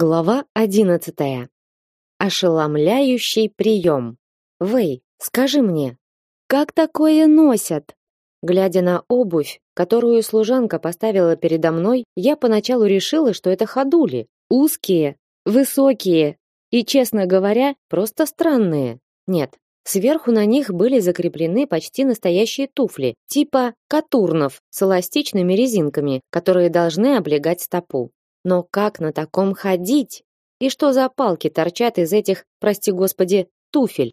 Глава одиннадцатая. Ошеломляющий прием. Вэй, скажи мне, как такое носят? Глядя на обувь, которую служанка поставила передо мной, я поначалу решила, что это ходули, узкие, высокие и, честно говоря, просто странные. Нет, сверху на них были закреплены почти настоящие туфли, типа катурнов с эластичными резинками, которые должны облегать стопу. Но как на таком ходить? И что за палки торчат из этих, прости господи, туфель?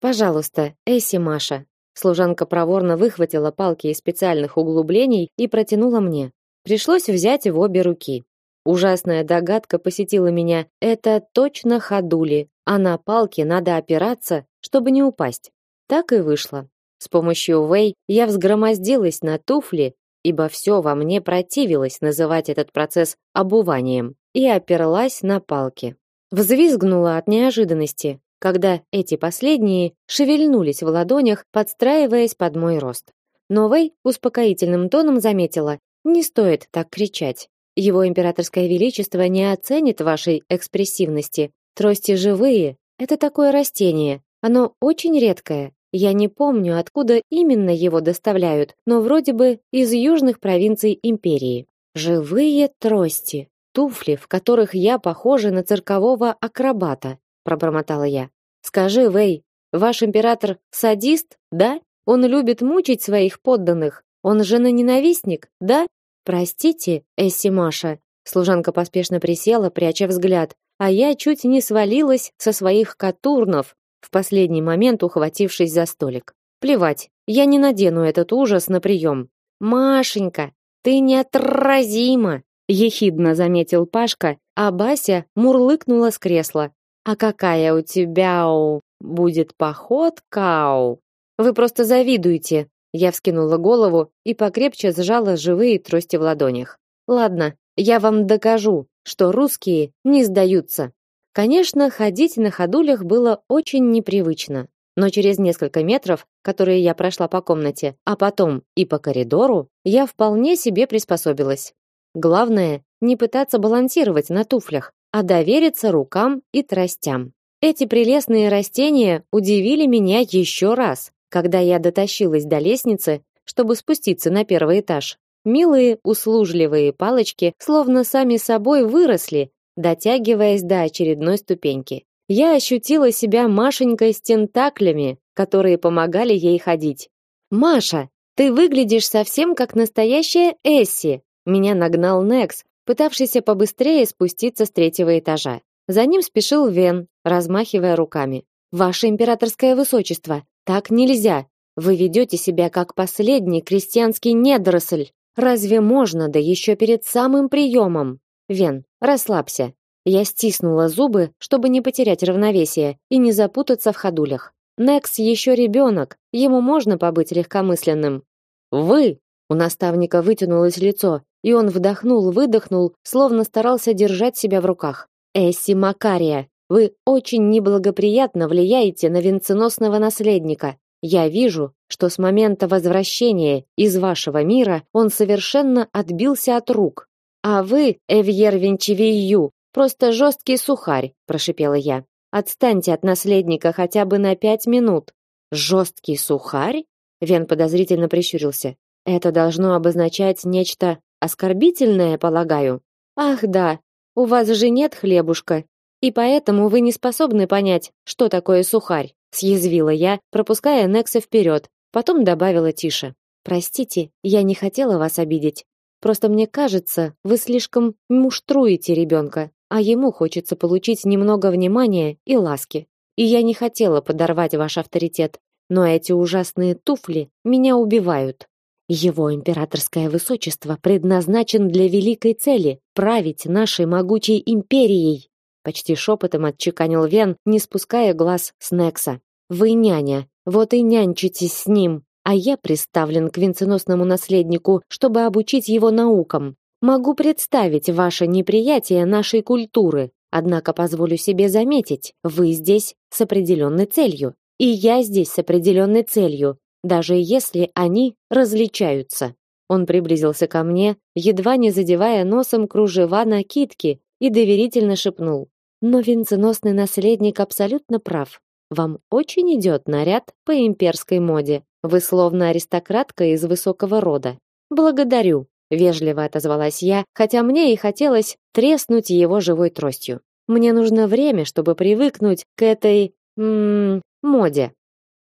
Пожалуйста, Эсси Маша. Служанка проворно выхватила палки из специальных углублений и протянула мне. Пришлось взять в обе руки. Ужасная догадка посетила меня. Это точно ходули, а на палке надо опираться, чтобы не упасть. Так и вышло. С помощью Вэй я взгромоздилась на туфли ибо все во мне противилось называть этот процесс обуванием, и оперлась на палки. Взвизгнула от неожиданности, когда эти последние шевельнулись в ладонях, подстраиваясь под мой рост. Но Вэй успокоительным тоном заметила: "Не стоит так кричать. Его императорское величество не оценит вашей экспрессивности. Трости живые это такое растение. Оно очень редкое, я не помню, откуда именно его доставляют, но вроде бы из южных провинций империи. Живые трости, туфли, в которых я похожа на циркового акробата, пробормотала я. Скажи, Вэй, ваш император садист, да? Он любит мучить своих подданных. Он же на ненавистник, да? Простите, Эсси Маша. Служанка поспешно присела, пряча взгляд, а я чуть не свалилась со своих катурнов, в последний момент ухватившись за столик. Плевать, я не надену этот ужас на прием. Машенька, ты неотразима, ехидно заметил Пашка, а Бася мурлыкнула с кресла. А какая у тебя у будет походка? Вы просто завидуете. Я вскинула голову и покрепче сжала живые трости в ладонях. Ладно, я вам докажу, что русские не сдаются. Конечно, ходить на ходулях было очень непривычно, но через несколько метров, которые я прошла по комнате, а потом и по коридору, я вполне себе приспособилась. Главное не пытаться балансировать на туфлях, а довериться рукам и тростям. Эти прелестные растения удивили меня еще раз, когда я дотащилась до лестницы, чтобы спуститься на первый этаж. Милые, услужливые палочки словно сами собой выросли дотягиваясь до очередной ступеньки. Я ощутила себя Машенькой с тентаклями, которые помогали ей ходить. «Маша, ты выглядишь совсем как настоящая Эсси!» Меня нагнал Некс, пытавшийся побыстрее спуститься с третьего этажа. За ним спешил Вен, размахивая руками. «Ваше императорское высочество, так нельзя! Вы ведете себя как последний крестьянский недоросль! Разве можно, да еще перед самым приемом?» Вен, расслабься. Я стиснула зубы, чтобы не потерять равновесие и не запутаться в ходулях. Некс еще ребенок, ему можно побыть легкомысленным. Вы! У наставника вытянулось лицо, и он вдохнул-выдохнул, словно старался держать себя в руках. Эсси Макария, вы очень неблагоприятно влияете на венценосного наследника. Я вижу, что с момента возвращения из вашего мира он совершенно отбился от рук. А вы, Эвьер Венчевию, просто жесткий сухарь, прошипела я. Отстаньте от наследника хотя бы на пять минут. Жесткий сухарь? Вен подозрительно прищурился. Это должно обозначать нечто оскорбительное, полагаю. Ах, да. У вас же нет хлебушка, и поэтому вы не способны понять, что такое сухарь, съязвила я, пропуская Некса вперед, потом добавила тише. Простите, я не хотела вас обидеть. Просто мне кажется, вы слишком муштруете ребенка, а ему хочется получить немного внимания и ласки. И я не хотела подорвать ваш авторитет, но эти ужасные туфли меня убивают. Его императорское высочество предназначен для великой цели править нашей могучей империей. Почти шепотом отчеканил Вен, не спуская глаз с Некса. Вы няня, вот и нянчитесь с ним а я приставлен к венценосному наследнику, чтобы обучить его наукам. Могу представить ваше неприятие нашей культуры, однако позволю себе заметить, вы здесь с определенной целью, и я здесь с определенной целью, даже если они различаются. Он приблизился ко мне, едва не задевая носом кружева накидки, и доверительно шепнул: "Но венценосный наследник абсолютно прав. Вам очень идет наряд по имперской моде. Вы словно аристократка из высокого рода. Благодарю, вежливо отозвалась я, хотя мне и хотелось треснуть его живой тростью. Мне нужно время, чтобы привыкнуть к этой м моде.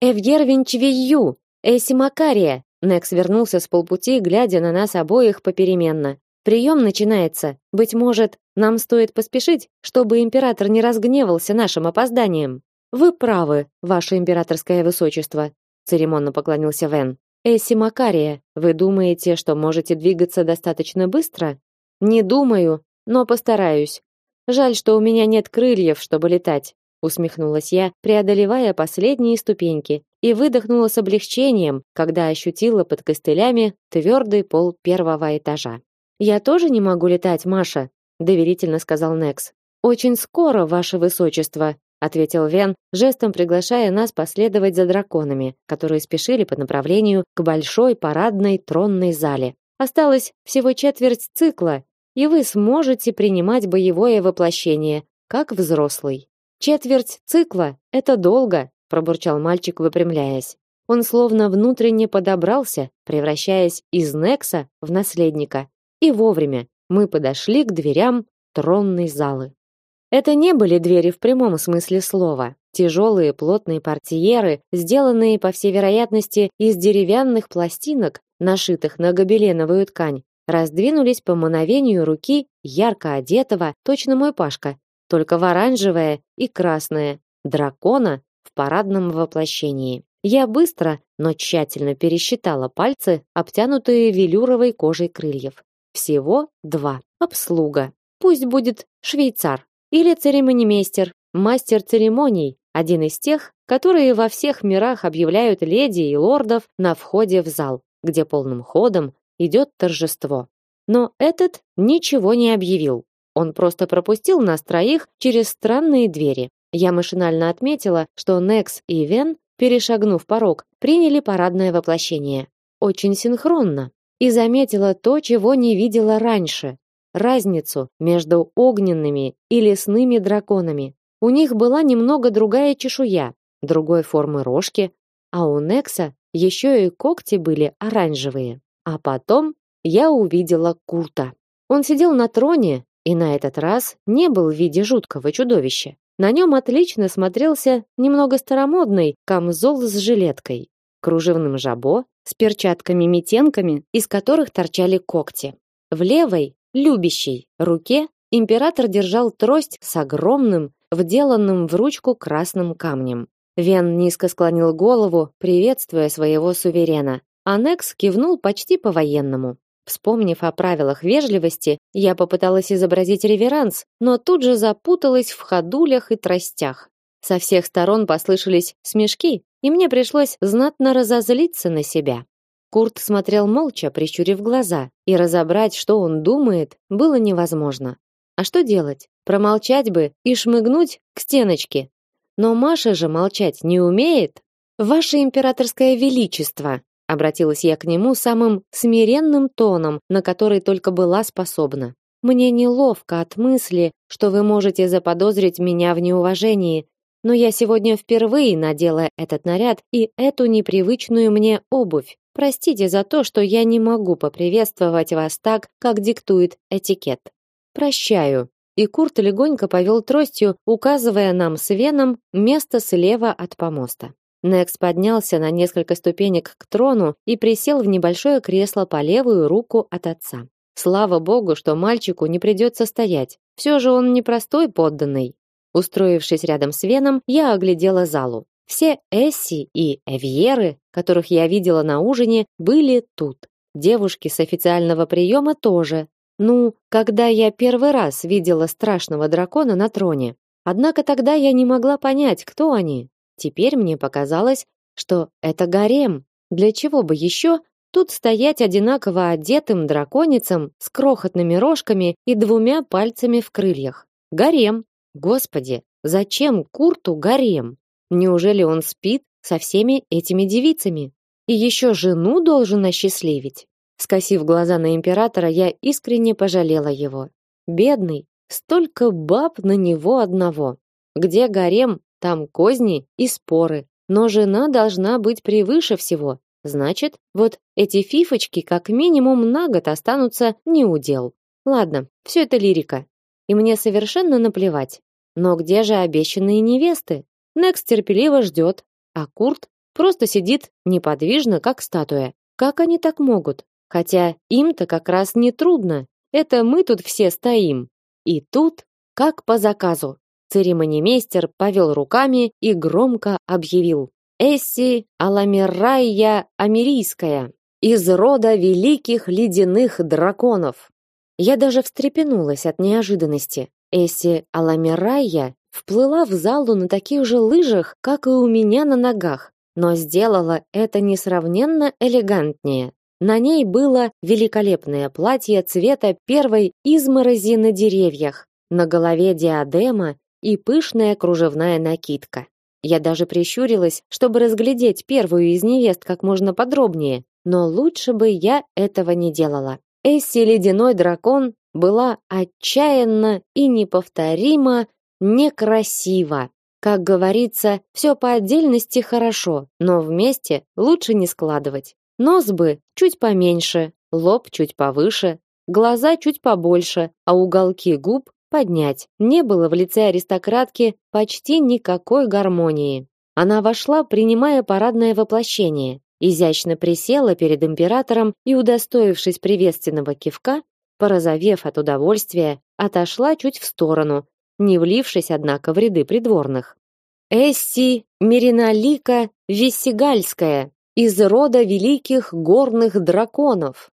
Эвгер Винчвию, Эси Макария. Некс вернулся с полпути, глядя на нас обоих попеременно. Прием начинается. Быть может, нам стоит поспешить, чтобы император не разгневался нашим опозданием. Вы правы, ваше императорское высочество, церемонно поклонился Вен. Эсси Макария, вы думаете, что можете двигаться достаточно быстро? Не думаю, но постараюсь. Жаль, что у меня нет крыльев, чтобы летать, усмехнулась я, преодолевая последние ступеньки, и выдохнула с облегчением, когда ощутила под костылями твердый пол первого этажа. Я тоже не могу летать, Маша, доверительно сказал Некс. Очень скоро, ваше высочество, ответил Вен, жестом приглашая нас последовать за драконами, которые спешили по направлению к большой парадной тронной зале. Осталось всего четверть цикла, и вы сможете принимать боевое воплощение, как взрослый. Четверть цикла это долго, пробурчал мальчик, выпрямляясь. Он словно внутренне подобрался, превращаясь из Некса в наследника. И вовремя мы подошли к дверям тронной залы. Это не были двери в прямом смысле слова. Тяжелые плотные портьеры, сделанные, по всей вероятности, из деревянных пластинок, нашитых на гобеленовую ткань, раздвинулись по мановению руки ярко одетого, точно мой Пашка, только в оранжевое и красное, дракона в парадном воплощении. Я быстро, но тщательно пересчитала пальцы, обтянутые велюровой кожей крыльев. Всего два. Обслуга. Пусть будет швейцар или церемонимейстер, мастер церемоний, один из тех, которые во всех мирах объявляют леди и лордов на входе в зал, где полным ходом идет торжество. Но этот ничего не объявил. Он просто пропустил нас троих через странные двери. Я машинально отметила, что Некс и Вен, перешагнув порог, приняли парадное воплощение. Очень синхронно и заметила то, чего не видела раньше. Разницу между огненными и лесными драконами. У них была немного другая чешуя, другой формы рожки, а у Некса еще и когти были оранжевые. А потом я увидела Курта. Он сидел на троне и на этот раз не был в виде жуткого чудовища. На нем отлично смотрелся немного старомодный камзол с жилеткой, кружевным жабо с перчатками-метенками, из которых торчали когти. В левой, любящей, руке император держал трость с огромным, вделанным в ручку красным камнем. Вен низко склонил голову, приветствуя своего суверена. Анекс кивнул почти по-военному. Вспомнив о правилах вежливости, я попыталась изобразить реверанс, но тут же запуталась в ходулях и тростях. Со всех сторон послышались смешки, и мне пришлось знатно разозлиться на себя. Курт смотрел молча, прищурив глаза, и разобрать, что он думает, было невозможно. А что делать? Промолчать бы и шмыгнуть к стеночке. Но Маша же молчать не умеет. Ваше императорское величество, обратилась я к нему самым смиренным тоном, на который только была способна. Мне неловко от мысли, что вы можете заподозрить меня в неуважении, но я сегодня впервые надела этот наряд и эту непривычную мне обувь. Простите за то, что я не могу поприветствовать вас так, как диктует этикет. Прощаю. И Курт легонько повел тростью, указывая нам с Веном место слева от помоста. Некс поднялся на несколько ступенек к трону и присел в небольшое кресло по левую руку от отца. Слава богу, что мальчику не придется стоять. Все же он не простой подданный. Устроившись рядом с Веном, я оглядела залу. Все Эсси и Эвьеры, которых я видела на ужине, были тут. Девушки с официального приема тоже. Ну, когда я первый раз видела страшного дракона на троне. Однако тогда я не могла понять, кто они. Теперь мне показалось, что это гарем. Для чего бы еще тут стоять одинаково одетым драконицам с крохотными рожками и двумя пальцами в крыльях? Гарем. Господи, зачем Курту гарем? Неужели он спит со всеми этими девицами? И еще жену должен осчастливить? Скосив глаза на императора, я искренне пожалела его. Бедный, Столько баб на него одного. Где гарем, там козни и споры. Но жена должна быть превыше всего. Значит, вот эти фифочки как минимум на год останутся не у дел. Ладно, все это лирика. И мне совершенно наплевать. Но где же обещанные невесты? Некс терпеливо ждет, а Курт просто сидит неподвижно, как статуя. Как они так могут? Хотя им-то как раз не трудно. Это мы тут все стоим. И тут, как по заказу, церемонимейстер повел руками и громко объявил: "Эсси Аламирайя Америйская из рода великих ледяных драконов". Я даже встрепенулась от неожиданности. Эсси Аламирайя вплыла в залу на таких же лыжах, как и у меня на ногах, но сделала это несравненно элегантнее. На ней было великолепное платье цвета первой изморози на деревьях, на голове диадема и пышная кружевная накидка. Я даже прищурилась, чтобы разглядеть первую из невест как можно подробнее, но лучше бы я этого не делала. Эсси ледяной дракон была отчаянно и неповторимо некрасива. Как говорится, все по отдельности хорошо, но вместе лучше не складывать. Нос бы чуть поменьше, лоб чуть повыше, глаза чуть побольше, а уголки губ поднять. Не было в лице аристократки почти никакой гармонии. Она вошла, принимая парадное воплощение, изящно присела перед императором и, удостоившись приветственного кивка, порозовев от удовольствия, отошла чуть в сторону, не влившись, однако, в ряды придворных. Эсси Мериналика Виссигальская, из рода великих горных драконов.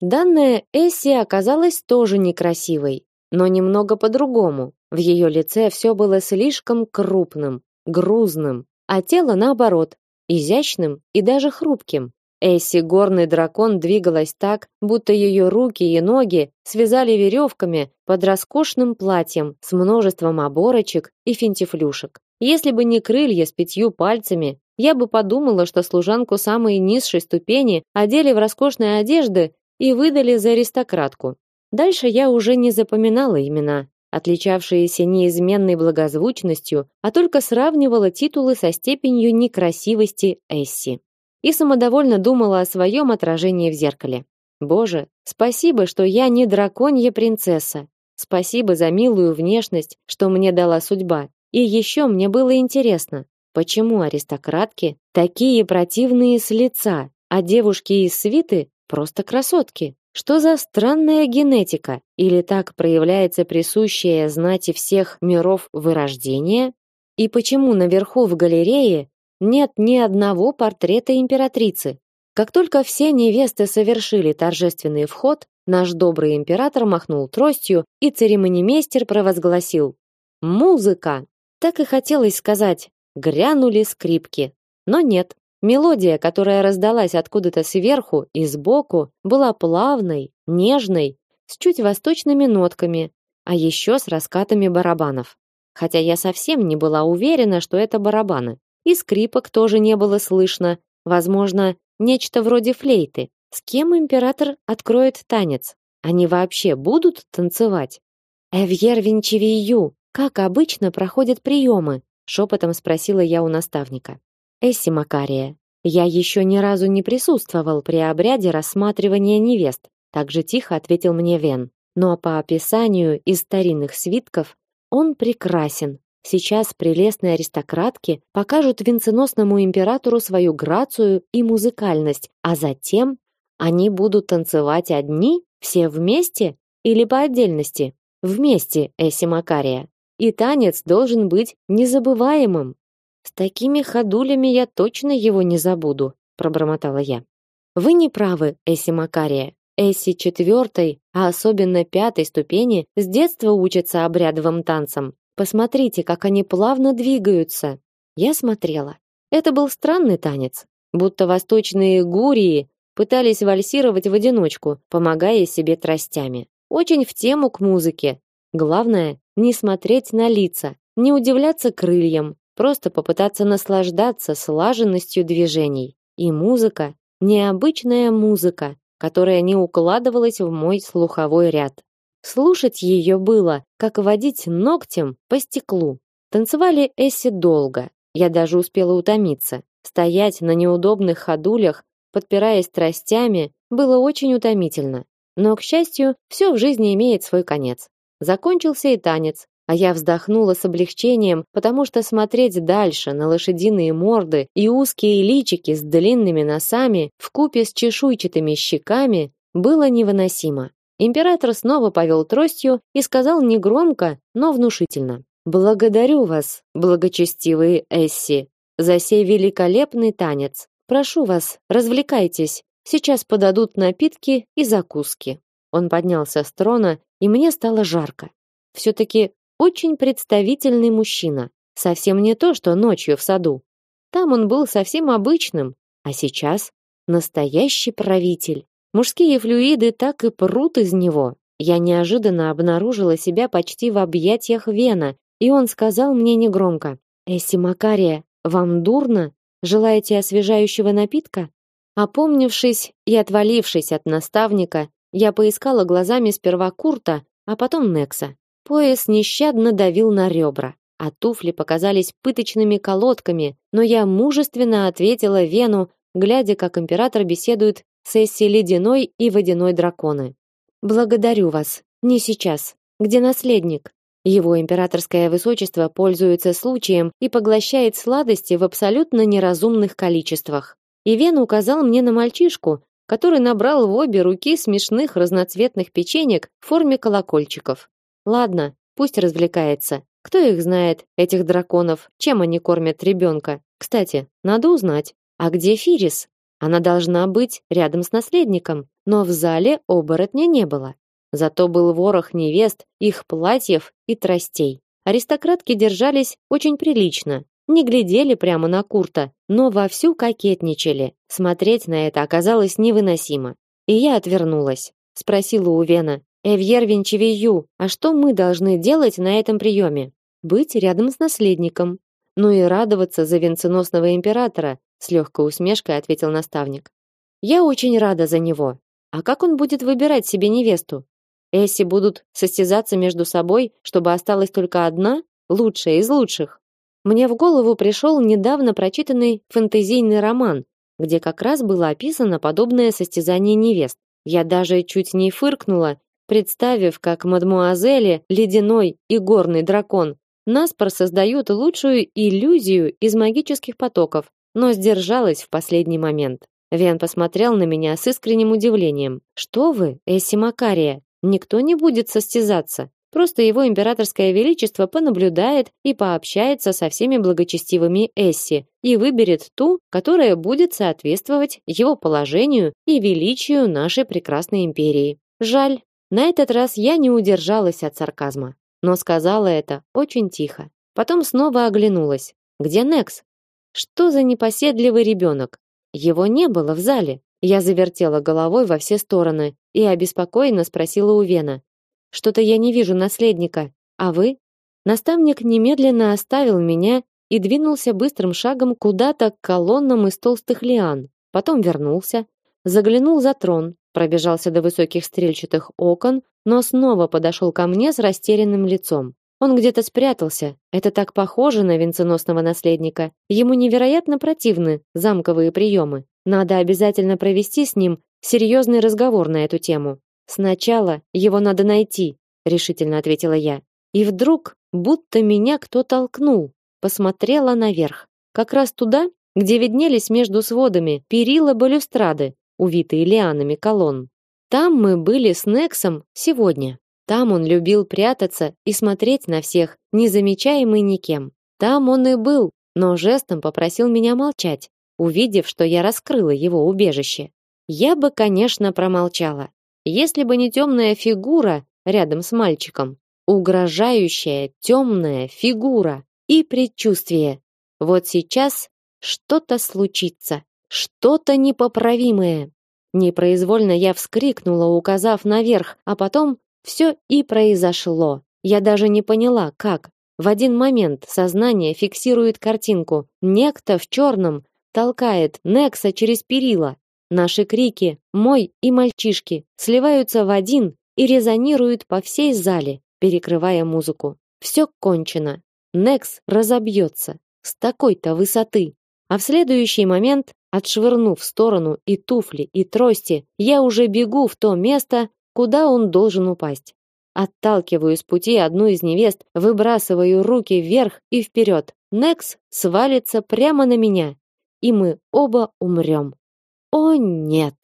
Данная Эсси оказалась тоже некрасивой, но немного по-другому. В ее лице все было слишком крупным, грузным, а тело наоборот, изящным и даже хрупким. Эсси горный дракон двигалась так, будто ее руки и ноги связали веревками под роскошным платьем с множеством оборочек и финтифлюшек. Если бы не крылья с пятью пальцами, я бы подумала, что служанку самой низшей ступени одели в роскошные одежды и выдали за аристократку. Дальше я уже не запоминала имена, отличавшиеся неизменной благозвучностью, а только сравнивала титулы со степенью некрасивости Эсси. И самодовольно думала о своем отражении в зеркале. Боже, спасибо, что я не драконья принцесса. Спасибо за милую внешность, что мне дала судьба. И еще мне было интересно, Почему аристократки такие противные с лица, а девушки из свиты просто красотки? Что за странная генетика? Или так проявляется присущее знати всех миров вырождения? И почему наверху в галерее нет ни одного портрета императрицы? Как только все невесты совершили торжественный вход, наш добрый император махнул тростью, и церемонимейстер провозгласил: "Музыка!" Так и хотелось сказать: Грянули скрипки. Но нет. Мелодия, которая раздалась откуда-то сверху и сбоку, была плавной, нежной, с чуть восточными нотками, а еще с раскатами барабанов. Хотя я совсем не была уверена, что это барабаны. И скрипок тоже не было слышно. Возможно, нечто вроде флейты. С кем император откроет танец? Они вообще будут танцевать? Эвьер Винчевию, как обычно проходят приемы? шепотом спросила я у наставника. Эсси Макария, я еще ни разу не присутствовал при обряде рассматривания невест, так же тихо ответил мне Вен. Но по описанию из старинных свитков он прекрасен. Сейчас прелестные аристократки покажут венценосному императору свою грацию и музыкальность, а затем они будут танцевать одни, все вместе или по отдельности? Вместе, Эсси Макария и танец должен быть незабываемым. С такими ходулями я точно его не забуду, пробормотала я. Вы не правы, Эсси Макария. Эсси четвертой, а особенно пятой ступени с детства учатся обрядовым танцам. Посмотрите, как они плавно двигаются. Я смотрела. Это был странный танец, будто восточные гурии пытались вальсировать в одиночку, помогая себе тростями. Очень в тему к музыке. Главное не смотреть на лица, не удивляться крыльям, просто попытаться наслаждаться слаженностью движений. И музыка, необычная музыка, которая не укладывалась в мой слуховой ряд. Слушать ее было, как водить ногтем по стеклу. Танцевали Эсси долго. Я даже успела утомиться. Стоять на неудобных ходулях, подпираясь тростями, было очень утомительно. Но, к счастью, все в жизни имеет свой конец. Закончился и танец, а я вздохнула с облегчением, потому что смотреть дальше на лошадиные морды и узкие личики с длинными носами в купе с чешуйчатыми щеками было невыносимо. Император снова повел тростью и сказал негромко, но внушительно: "Благодарю вас, благочестивые Эсси, за сей великолепный танец. Прошу вас, развлекайтесь. Сейчас подадут напитки и закуски". Он поднялся с трона, и мне стало жарко. все таки очень представительный мужчина. Совсем не то, что ночью в саду. Там он был совсем обычным, а сейчас настоящий правитель. Мужские флюиды так и прут из него. Я неожиданно обнаружила себя почти в объятиях Вена, и он сказал мне негромко: "Эсси Макария, вам дурно? Желаете освежающего напитка?" Опомнившись и отвалившись от наставника, я поискала глазами сперва Курта, а потом Некса. Пояс нещадно давил на ребра, а туфли показались пыточными колодками, но я мужественно ответила Вену, глядя, как император беседует с Эсси ледяной и водяной драконы. Благодарю вас. Не сейчас. Где наследник? Его императорское высочество пользуется случаем и поглощает сладости в абсолютно неразумных количествах. И Вен указал мне на мальчишку, который набрал в обе руки смешных разноцветных печенек в форме колокольчиков. Ладно, пусть развлекается. Кто их знает, этих драконов, чем они кормят ребенка? Кстати, надо узнать. А где Фирис? Она должна быть рядом с наследником, но в зале оборотня не было. Зато был ворох невест, их платьев и тростей. Аристократки держались очень прилично, не глядели прямо на Курта, но вовсю кокетничали. Смотреть на это оказалось невыносимо. И я отвернулась. Спросила у Вена, Эвьер Винчевию, а что мы должны делать на этом приеме? Быть рядом с наследником. Ну и радоваться за венценосного императора, с легкой усмешкой ответил наставник. Я очень рада за него. А как он будет выбирать себе невесту? Эсси будут состязаться между собой, чтобы осталась только одна, лучшая из лучших. Мне в голову пришел недавно прочитанный фэнтезийный роман, где как раз было описано подобное состязание невест. Я даже чуть не фыркнула представив, как мадмуазели Ледяной и Горный дракон наспор создают лучшую иллюзию из магических потоков, но сдержалась в последний момент. Вен посмотрел на меня с искренним удивлением. Что вы, Эсси Макария? Никто не будет состязаться. Просто его императорское величество понаблюдает и пообщается со всеми благочестивыми Эсси и выберет ту, которая будет соответствовать его положению и величию нашей прекрасной империи. Жаль, на этот раз я не удержалась от сарказма, но сказала это очень тихо. Потом снова оглянулась. Где Некс? Что за непоседливый ребенок? Его не было в зале. Я завертела головой во все стороны и обеспокоенно спросила у Вена: "Что-то я не вижу наследника. А вы?" Наставник немедленно оставил меня и двинулся быстрым шагом куда-то к колоннам из толстых лиан. Потом вернулся, заглянул за трон, пробежался до высоких стрельчатых окон, но снова подошел ко мне с растерянным лицом. Он где-то спрятался. Это так похоже на венценосного наследника. Ему невероятно противны замковые приемы. Надо обязательно провести с ним серьезный разговор на эту тему. Сначала его надо найти, решительно ответила я. И вдруг, будто меня кто толкнул, посмотрела наверх, как раз туда, где виднелись между сводами перила балюстрады, увитые лианами колонн. Там мы были с Нексом сегодня. Там он любил прятаться и смотреть на всех, незамечаемый никем. Там он и был, но жестом попросил меня молчать, увидев, что я раскрыла его убежище. Я бы, конечно, промолчала, если бы не темная фигура рядом с мальчиком, угрожающая темная фигура и предчувствие. Вот сейчас что-то случится. Что-то непоправимое. Непроизвольно я вскрикнула, указав наверх, а потом все и произошло. Я даже не поняла, как. В один момент сознание фиксирует картинку. Некто в черном толкает Некса через перила. Наши крики, мой и мальчишки, сливаются в один, и резонирует по всей зале, перекрывая музыку. Все кончено. Некс разобьется с такой-то высоты. А в следующий момент, отшвырнув в сторону и туфли, и трости, я уже бегу в то место, куда он должен упасть. Отталкиваю с пути одну из невест, выбрасываю руки вверх и вперед. Некс свалится прямо на меня, и мы оба умрем. О нет!